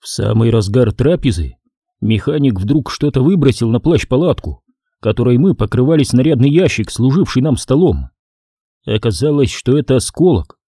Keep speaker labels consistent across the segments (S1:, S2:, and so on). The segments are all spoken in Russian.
S1: В самый разгар трапезы механик вдруг что-то выбросил на плащ-палатку, которой мы покрывали снарядный ящик, служивший нам столом. Оказалось, что это осколок.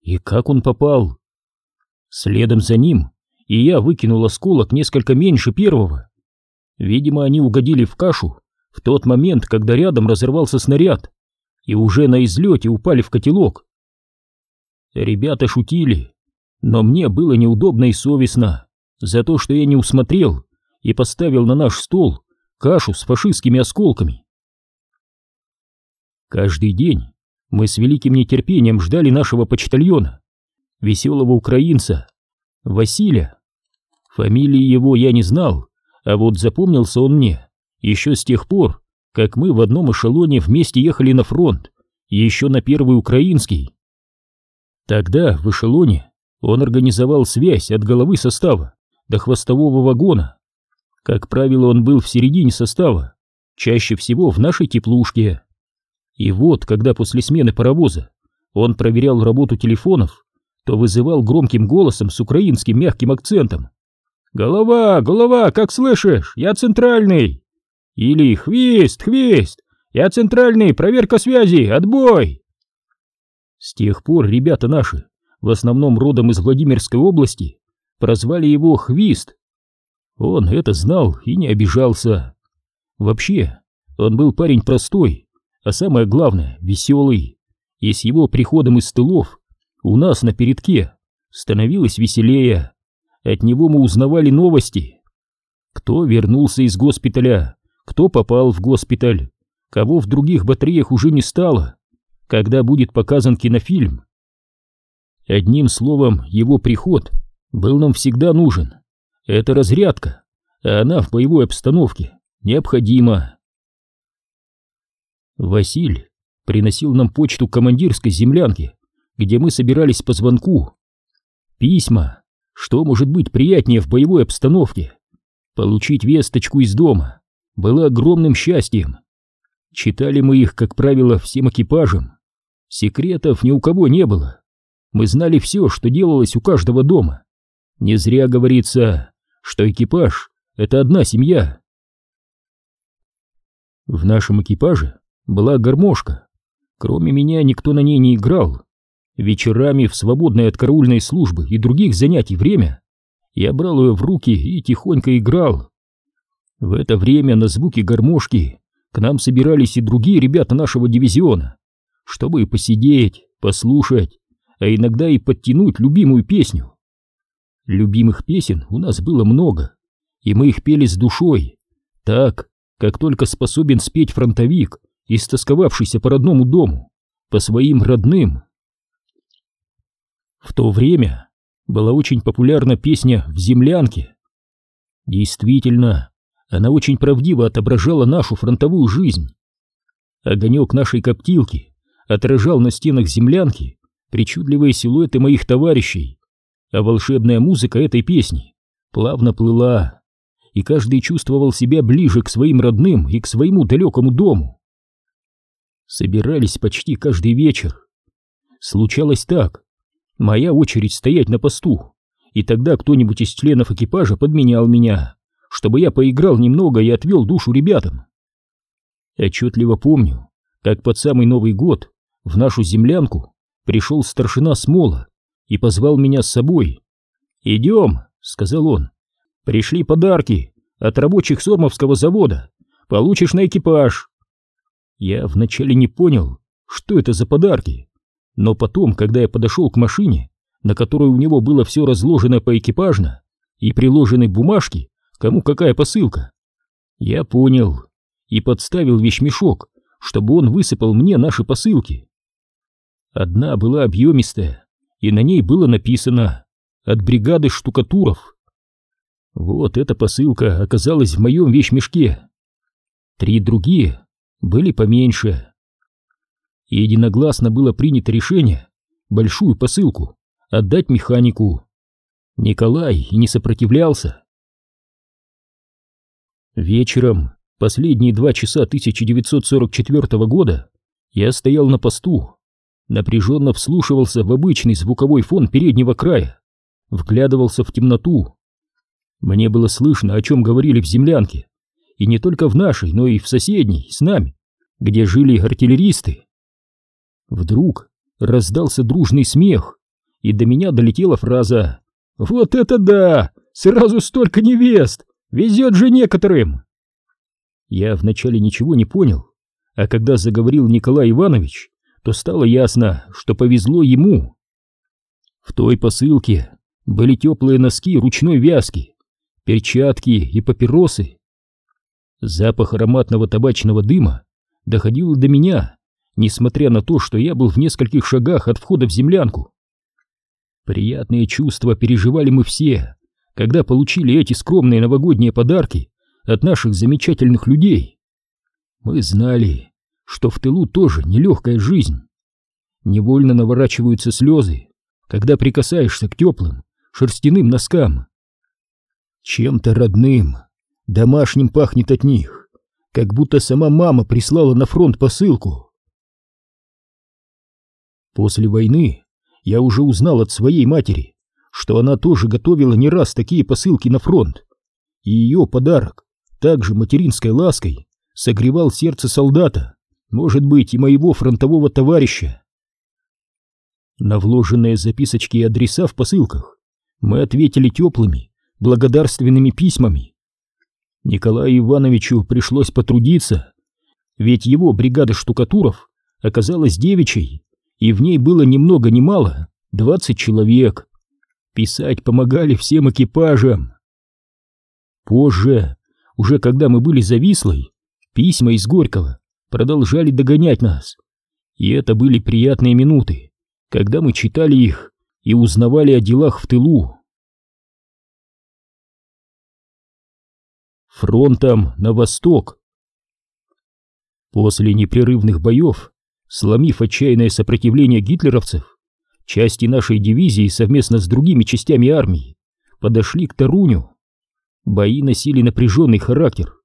S1: И как он попал? Следом за ним и я выкинул осколок несколько меньше первого. Видимо, они угодили в кашу в тот момент, когда рядом разорвался снаряд, и уже на излете упали в котелок. Ребята шутили, но мне было неудобно и совестно за то, что я не усмотрел и поставил на наш стол кашу с фашистскими осколками. Каждый день мы с великим нетерпением ждали нашего почтальона, веселого украинца, Василия. Фамилии его я не знал, а вот запомнился он мне еще с тех пор, как мы в одном эшелоне вместе ехали на фронт, еще на первый украинский. Тогда в эшелоне он организовал связь от головы состава до хвостового вагона. Как правило, он был в середине состава, чаще всего в нашей теплушке. И вот, когда после смены паровоза он проверял работу телефонов, то вызывал громким голосом с украинским мягким акцентом. «Голова, голова, как слышишь? Я центральный!» Или «Хвист, хвист! Я центральный, проверка связи, отбой!» С тех пор ребята наши, в основном родом из Владимирской области, прозвали его Хвист. Он это знал и не обижался. Вообще, он был парень простой, а самое главное, веселый. И с его приходом из тылов у нас на передке становилось веселее. От него мы узнавали новости. Кто вернулся из госпиталя, кто попал в госпиталь, кого в других батареях уже не стало, когда будет показан кинофильм. Одним словом, его приход был нам всегда нужен. Это разрядка, а она в боевой обстановке необходима. Василь приносил нам почту командирской землянки, где мы собирались по звонку. Письма. Что может быть приятнее в боевой обстановке? Получить весточку из дома было огромным счастьем. Читали мы их, как правило, всем экипажем. Секретов ни у кого не было. Мы знали все, что делалось у каждого дома. Не зря говорится, что экипаж — это одна семья. В нашем экипаже была гармошка. Кроме меня никто на ней не играл. Вечерами в свободное от караульной службы и других занятий время я брал ее в руки и тихонько играл. В это время на звуки гармошки к нам собирались и другие ребята нашего дивизиона, чтобы посидеть, послушать, а иногда и подтянуть любимую песню. Любимых песен у нас было много, и мы их пели с душой, так, как только способен спеть фронтовик, истосковавшийся по родному дому, по своим родным. В то время была очень популярна песня «В землянке». Действительно, она очень правдиво отображала нашу фронтовую жизнь. Огонек нашей коптилки отражал на стенах землянки причудливые силуэты моих товарищей, а волшебная музыка этой песни плавно плыла, и каждый чувствовал себя ближе к своим родным и к своему далекому дому. Собирались почти каждый вечер. Случалось так, Моя очередь стоять на посту, и тогда кто-нибудь из членов экипажа подменял меня, чтобы я поиграл немного и отвел душу ребятам. Отчетливо помню, как под самый Новый год в нашу землянку пришел старшина Смола и позвал меня с собой. «Идем», — сказал он, — «пришли подарки от рабочих Сормовского завода, получишь на экипаж». Я вначале не понял, что это за подарки, но потом, когда я подошел к машине, на которой у него было все разложено поэкипажно и приложены бумажки, кому какая посылка, я понял и подставил вещмешок, чтобы он высыпал мне наши посылки. Одна была объемистая, и на ней было написано «От бригады штукатуров». Вот эта посылка оказалась в моем вещмешке. Три другие были поменьше единогласно было принято решение большую посылку отдать механику. Николай не сопротивлялся. Вечером, последние два часа 1944 года, я стоял на посту, напряженно вслушивался в обычный звуковой фон переднего края, вглядывался в темноту. Мне было слышно, о чем говорили в землянке, и не только в нашей, но и в соседней, с нами, где жили артиллеристы. Вдруг раздался дружный смех, и до меня долетела фраза «Вот это да! Сразу столько невест! Везет же некоторым!» Я вначале ничего не понял, а когда заговорил Николай Иванович, то стало ясно, что повезло ему. В той посылке были теплые носки ручной вязки, перчатки и папиросы. Запах ароматного табачного дыма доходил до меня, несмотря на то, что я был в нескольких шагах от входа в землянку. Приятные чувства переживали мы все, когда получили эти скромные новогодние подарки от наших замечательных людей. Мы знали, что в тылу тоже нелегкая жизнь. Невольно наворачиваются слезы, когда прикасаешься к теплым, шерстяным носкам. Чем-то родным, домашним пахнет от них, как будто сама мама прислала на фронт посылку. После войны я уже узнал от своей матери, что она тоже готовила не раз такие посылки на фронт, и ее подарок, также материнской лаской, согревал сердце солдата, может быть, и моего фронтового товарища. На вложенные записочки и адреса в посылках мы ответили теплыми, благодарственными письмами. Николаю Ивановичу пришлось потрудиться, ведь его бригада штукатуров оказалась девичьей, и в ней было ни много ни мало двадцать человек. Писать помогали всем экипажам. Позже, уже когда мы были завислой, письма из Горького продолжали догонять нас. И это были приятные минуты, когда мы читали их и узнавали о делах в тылу. Фронтом на восток. После непрерывных боев, сломив отчаянное сопротивление гитлеровцев, части нашей дивизии совместно с другими частями армии подошли к Таруню. Бои носили напряженный характер.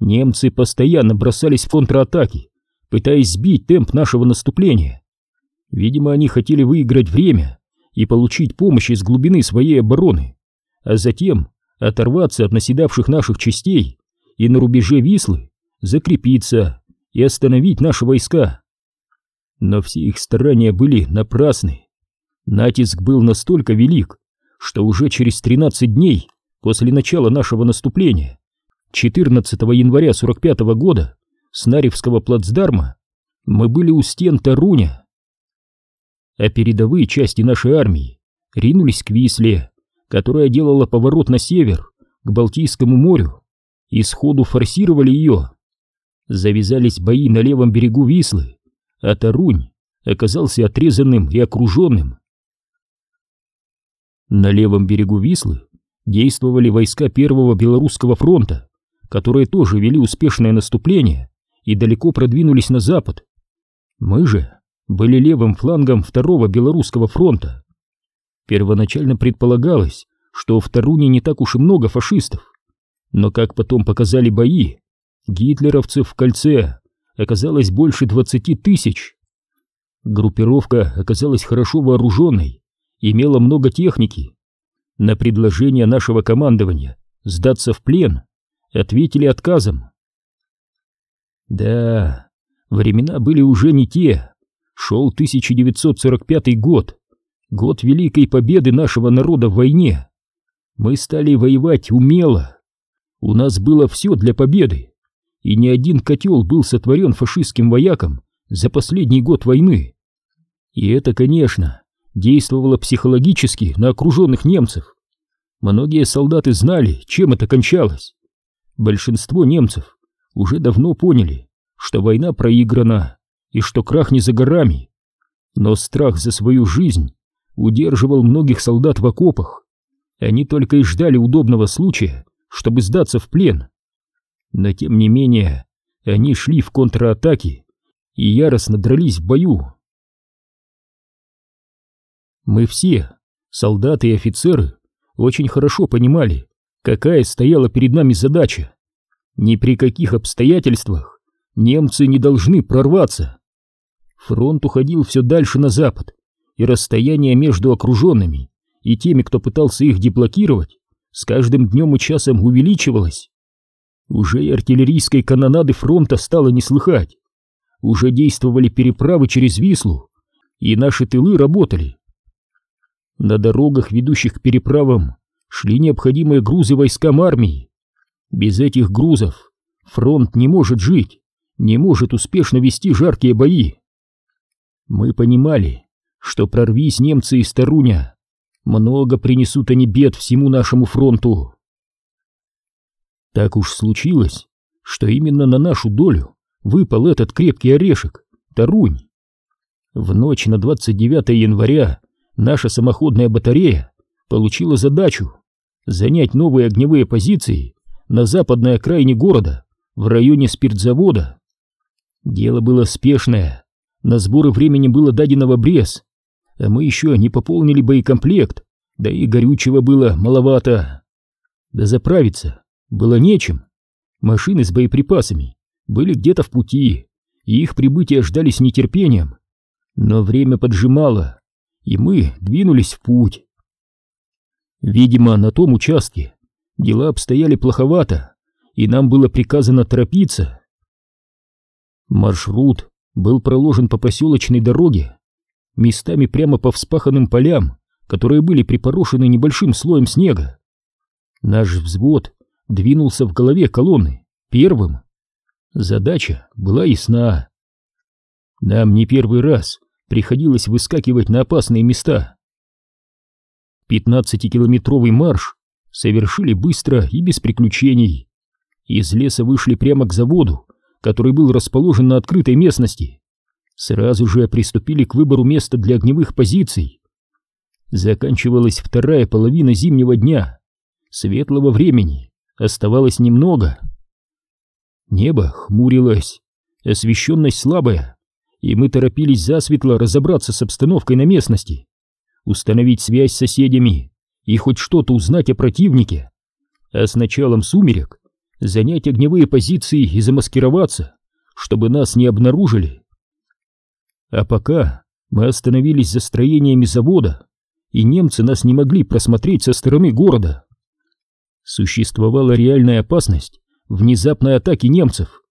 S1: Немцы постоянно бросались в контратаки, пытаясь сбить темп нашего наступления. Видимо, они хотели выиграть время и получить помощь из глубины своей обороны, а затем оторваться от наседавших наших частей и на рубеже Вислы закрепиться и остановить наши войска. Но все их старания были напрасны. Натиск был настолько велик, что уже через 13 дней после начала нашего наступления, 14 января 45 -го года, с Наревского плацдарма, мы были у стен Таруня а передовые части нашей армии ринулись к Висле, которая делала поворот на север, к Балтийскому морю, и сходу форсировали ее. Завязались бои на левом берегу Вислы, а Тарунь оказался отрезанным и окруженным. На левом берегу Вислы действовали войска Первого Белорусского фронта, которые тоже вели успешное наступление и далеко продвинулись на запад. Мы же были левым флангом второго Белорусского фронта. Первоначально предполагалось, что в Таруне не так уж и много фашистов, но, как потом показали бои, гитлеровцев в кольце оказалось больше 20 тысяч. Группировка оказалась хорошо вооруженной, имела много техники. На предложение нашего командования сдаться в плен ответили отказом. Да, времена были уже не те, Шел 1945 год, год Великой Победы нашего народа в войне. Мы стали воевать умело. У нас было все для победы, и ни один котел был сотворен фашистским вояком за последний год войны. И это, конечно, действовало психологически на окруженных немцев. Многие солдаты знали, чем это кончалось. Большинство немцев уже давно поняли, что война проиграна, и что крах не за горами. Но страх за свою жизнь удерживал многих солдат в окопах. Они только и ждали удобного случая, чтобы сдаться в плен. Но тем не менее, они шли в контратаки и яростно дрались в бою. Мы все, солдаты и офицеры, очень хорошо понимали, какая стояла перед нами задача. Ни при каких обстоятельствах немцы не должны прорваться. Фронт уходил все дальше на запад, и расстояние между окруженными и теми, кто пытался их деблокировать, с каждым днем и часом увеличивалась. Уже и артиллерийской канонады фронта стало не слыхать. Уже действовали переправы через Вислу, и наши тылы работали. На дорогах, ведущих к переправам, шли необходимые грузы войскам армии. Без этих грузов фронт не может жить, не может успешно вести жаркие бои. Мы понимали, что прорвись немцы из Таруня, много принесут они бед всему нашему фронту. Так уж случилось, что именно на нашу долю выпал этот крепкий орешек, Тарунь. В ночь на 29 января наша самоходная батарея получила задачу занять новые огневые позиции на западной окраине города, в районе спиртзавода. Дело было спешное, на сборы времени было дадено в обрез, а мы еще не пополнили боекомплект, да и горючего было маловато. Да заправиться было нечем. Машины с боеприпасами были где-то в пути, и их прибытие ждали с нетерпением. Но время поджимало, и мы двинулись в путь. Видимо, на том участке дела обстояли плоховато, и нам было приказано торопиться. Маршрут был проложен по проселочной дороге, местами прямо по вспаханным полям, которые были припорошены небольшим слоем снега. Наш взвод двинулся в голове колонны первым. Задача была ясна. Нам не первый раз приходилось выскакивать на опасные места. Пятнадцатикилометровый марш совершили быстро и без приключений. Из леса вышли прямо к заводу, который был расположен на открытой местности. Сразу же приступили к выбору места для огневых позиций. Заканчивалась вторая половина зимнего дня. Светлого времени оставалось немного. Небо хмурилось, освещенность слабая, и мы торопились засветло разобраться с обстановкой на местности установить связь с соседями и хоть что-то узнать о противнике, а с началом сумерек занять огневые позиции и замаскироваться, чтобы нас не обнаружили. А пока мы остановились за строениями завода, и немцы нас не могли просмотреть со стороны города. Существовала реальная опасность внезапной атаки немцев.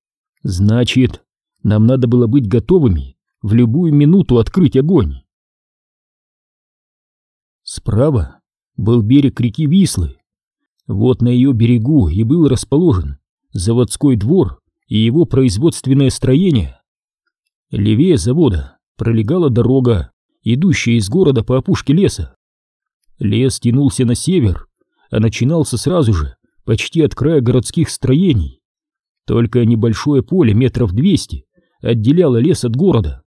S1: Значит, нам надо было быть готовыми в любую минуту открыть огонь. Справа был берег реки Вислы. Вот на ее берегу и был расположен заводской двор и его производственное строение. Левее завода пролегала дорога, идущая из города по опушке леса. Лес тянулся на север, а начинался сразу же, почти от края городских строений. Только небольшое поле метров двести отделяло лес от города.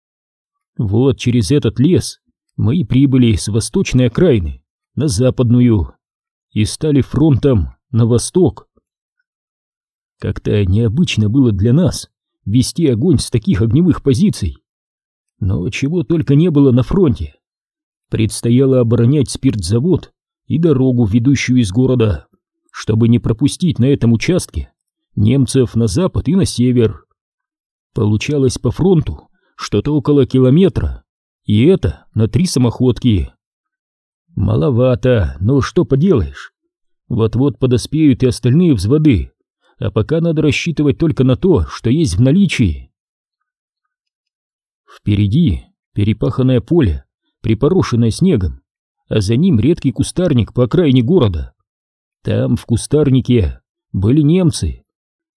S1: Вот через этот лес мы прибыли с восточной окраины на западную и стали фронтом на восток. Как-то необычно было для нас вести огонь с таких огневых позиций. Но чего только не было на фронте. Предстояло оборонять спиртзавод и дорогу, ведущую из города, чтобы не пропустить на этом участке немцев на запад и на север. Получалось по фронту что-то около километра, и это на три самоходки. Маловато, но что поделаешь. Вот-вот подоспеют и остальные взводы, а пока надо рассчитывать только на то, что есть в наличии. Впереди перепаханное поле, припорошенное снегом, а за ним редкий кустарник по окраине города. Там, в кустарнике, были немцы.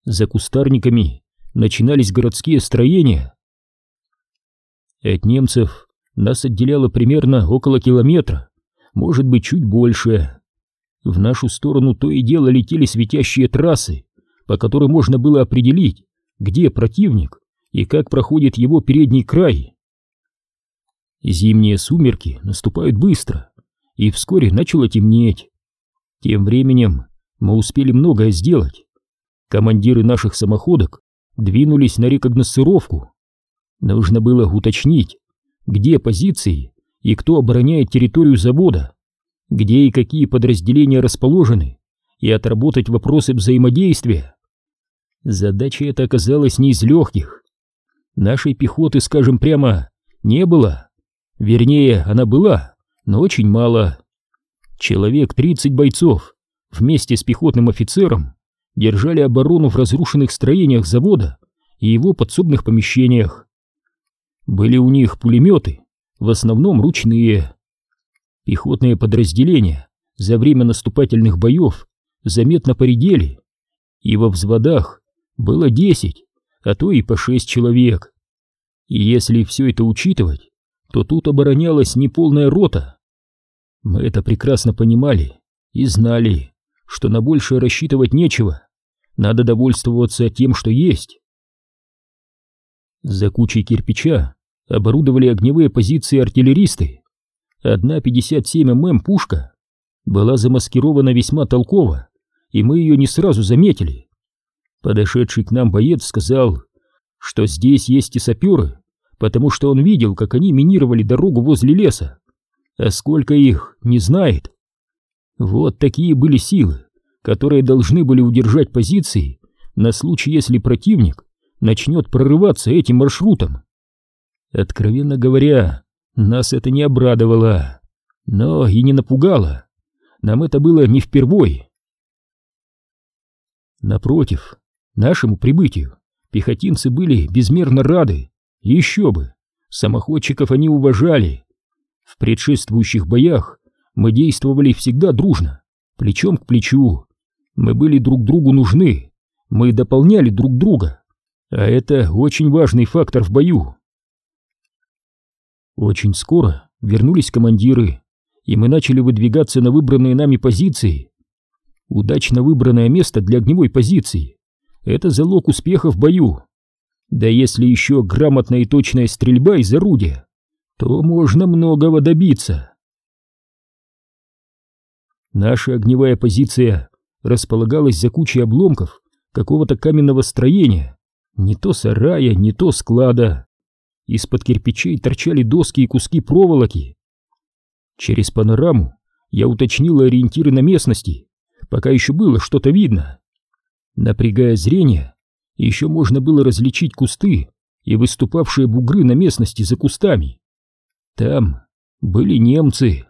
S1: За кустарниками начинались городские строения. От немцев нас отделяло примерно около километра, может быть, чуть больше. В нашу сторону то и дело летели светящие трассы, по которым можно было определить, где противник и как проходит его передний край. Зимние сумерки наступают быстро, и вскоре начало темнеть. Тем временем мы успели многое сделать. Командиры наших самоходок двинулись на рекогносцировку. Нужно было уточнить, где позиции и кто обороняет территорию завода, где и какие подразделения расположены, и отработать вопросы взаимодействия. Задача эта оказалась не из легких. Нашей пехоты, скажем прямо, не было. Вернее, она была, но очень мало. Человек 30 бойцов вместе с пехотным офицером держали оборону в разрушенных строениях завода и его подсобных помещениях. Были у них пулеметы, в основном ручные. Пехотные подразделения за время наступательных боев заметно поредели, и во взводах было десять, а то и по шесть человек. И если все это учитывать, то тут оборонялась неполная рота. Мы это прекрасно понимали и знали, что на большее рассчитывать нечего, надо довольствоваться тем, что есть. За кучей кирпича оборудовали огневые позиции артиллеристы. Одна 57 мм пушка была замаскирована весьма толково, и мы ее не сразу заметили. Подошедший к нам боец сказал, что здесь есть и саперы, потому что он видел, как они минировали дорогу возле леса, а сколько их, не знает. Вот такие были силы, которые должны были удержать позиции на случай, если противник начнет прорываться этим маршрутом. Откровенно говоря, нас это не обрадовало, но и не напугало. Нам это было не впервой. Напротив, нашему прибытию пехотинцы были безмерно рады. Еще бы, самоходчиков они уважали. В предшествующих боях мы действовали всегда дружно, плечом к плечу. Мы были друг другу нужны, мы дополняли друг друга. А это очень важный фактор в бою. Очень скоро вернулись командиры, и мы начали выдвигаться на выбранные нами позиции. Удачно выбранное место для огневой позиции — это залог успеха в бою. Да если еще грамотная и точная стрельба из орудия, то можно многого добиться. Наша огневая позиция располагалась за кучей обломков какого-то каменного строения, не то сарая, не то склада. Из-под кирпичей торчали доски и куски проволоки. Через панораму я уточнил ориентиры на местности, пока еще было что-то видно. Напрягая зрение, еще можно было различить кусты и выступавшие бугры на местности за кустами. Там были немцы.